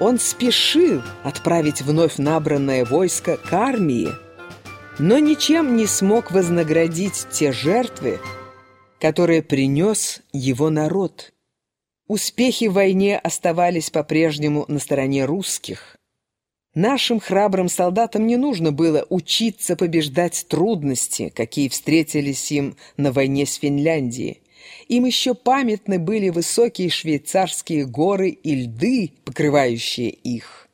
он спешил отправить вновь набранное войско к армии, но ничем не смог вознаградить те жертвы, которые принес его народ. Успехи в войне оставались по-прежнему на стороне русских. Нашим храбрым солдатам не нужно было учиться побеждать трудности, какие встретились им на войне с Финляндией. Им еще памятны были высокие швейцарские горы и льды, покрывающие их.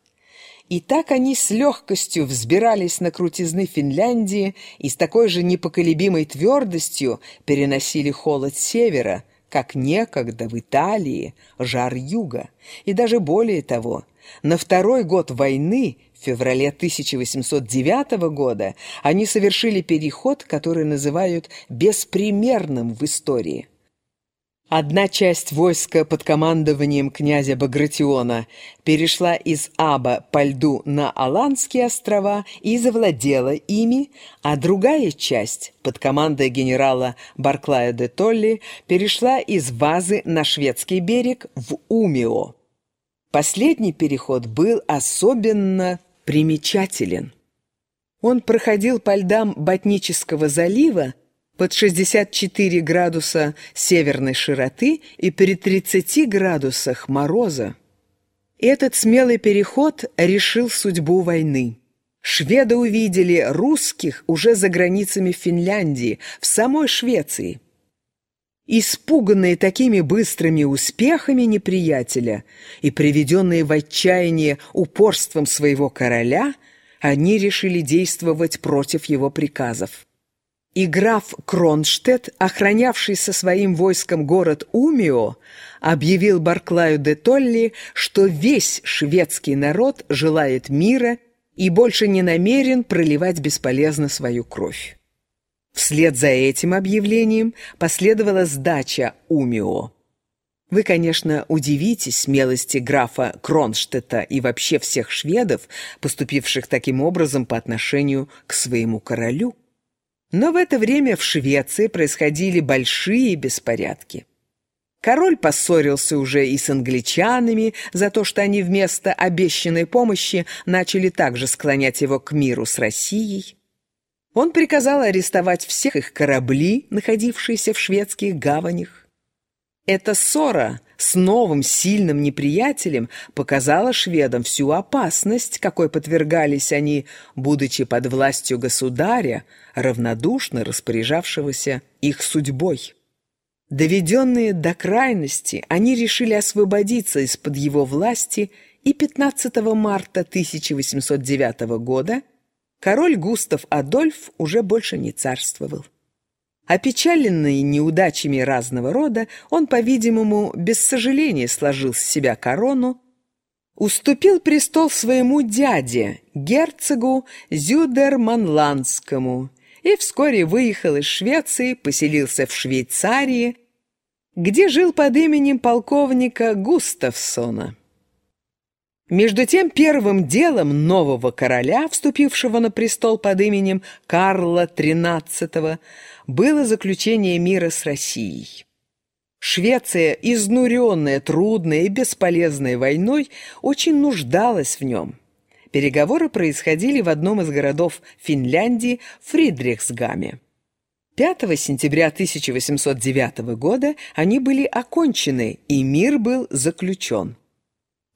И так они с легкостью взбирались на крутизны Финляндии и с такой же непоколебимой твердостью переносили холод севера, как некогда в Италии жар юга. И даже более того, на второй год войны, в феврале 1809 года, они совершили переход, который называют беспримерным в истории. Одна часть войска под командованием князя Багратиона перешла из Аба по льду на Аландские острова и завладела ими, а другая часть под командой генерала Барклая де Толли перешла из Вазы на шведский берег в Умио. Последний переход был особенно примечателен. Он проходил по льдам Ботнического залива, под 64 градуса северной широты и при 30 градусах мороза. Этот смелый переход решил судьбу войны. Шведы увидели русских уже за границами Финляндии, в самой Швеции. Испуганные такими быстрыми успехами неприятеля и приведенные в отчаяние упорством своего короля, они решили действовать против его приказов. И граф Кронштедт, охранявший со своим войском город Умио, объявил Барклаю де Толли, что весь шведский народ желает мира и больше не намерен проливать бесполезно свою кровь. Вслед за этим объявлением последовала сдача Умио. Вы, конечно, удивитесь смелости графа Кронштедта и вообще всех шведов, поступивших таким образом по отношению к своему королю. Но в это время в Швеции происходили большие беспорядки. Король поссорился уже и с англичанами за то, что они вместо обещанной помощи начали также склонять его к миру с Россией. Он приказал арестовать всех их корабли, находившиеся в шведских гаванях. Эта ссора с новым сильным неприятелем показала шведам всю опасность, какой подвергались они, будучи под властью государя, равнодушно распоряжавшегося их судьбой. Доведенные до крайности, они решили освободиться из-под его власти, и 15 марта 1809 года король Густав Адольф уже больше не царствовал. Опечаленный неудачами разного рода, он, по-видимому, без сожаления сложил с себя корону, уступил престол своему дяде, герцогу Зюдерманландскому, и вскоре выехал из Швеции, поселился в Швейцарии, где жил под именем полковника Густавсона. Между тем первым делом нового короля, вступившего на престол под именем Карла XIII, было заключение мира с Россией. Швеция, изнуренная трудной и бесполезной войной, очень нуждалась в нем. Переговоры происходили в одном из городов Финляндии, Фридрихсгаме. 5 сентября 1809 года они были окончены, и мир был заключен.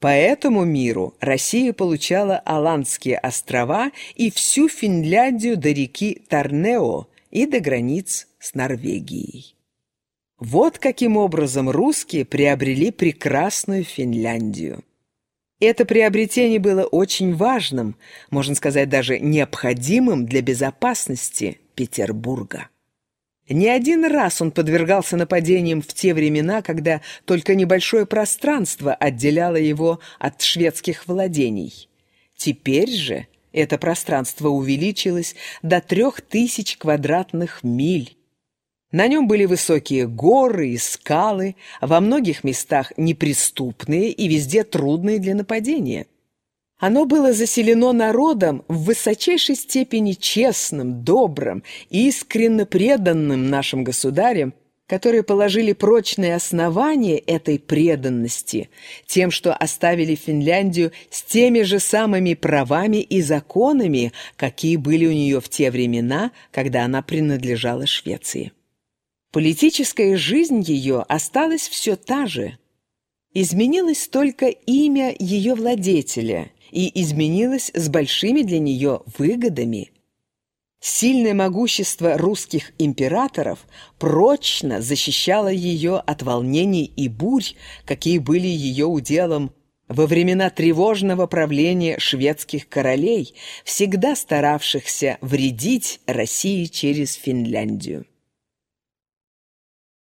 По этому миру Россия получала Аландские острова и всю Финляндию до реки Торнео, и до границ с Норвегией. Вот каким образом русские приобрели прекрасную Финляндию. Это приобретение было очень важным, можно сказать, даже необходимым для безопасности Петербурга. Не один раз он подвергался нападениям в те времена, когда только небольшое пространство отделяло его от шведских владений. Теперь же это пространство увеличилось до трех тысяч квадратных миль. На нем были высокие горы и скалы, во многих местах неприступные и везде трудные для нападения. Оно было заселено народом в высочайшей степени честным, добрым, искренне преданным нашим государям, которые положили прочные основания этой преданности тем, что оставили Финляндию с теми же самыми правами и законами, какие были у нее в те времена, когда она принадлежала Швеции. Политическая жизнь ее осталась все та же. Изменилось только имя ее владетеля и изменилось с большими для нее выгодами – Сильное могущество русских императоров прочно защищало ее от волнений и бурь, какие были ее уделом во времена тревожного правления шведских королей, всегда старавшихся вредить России через Финляндию.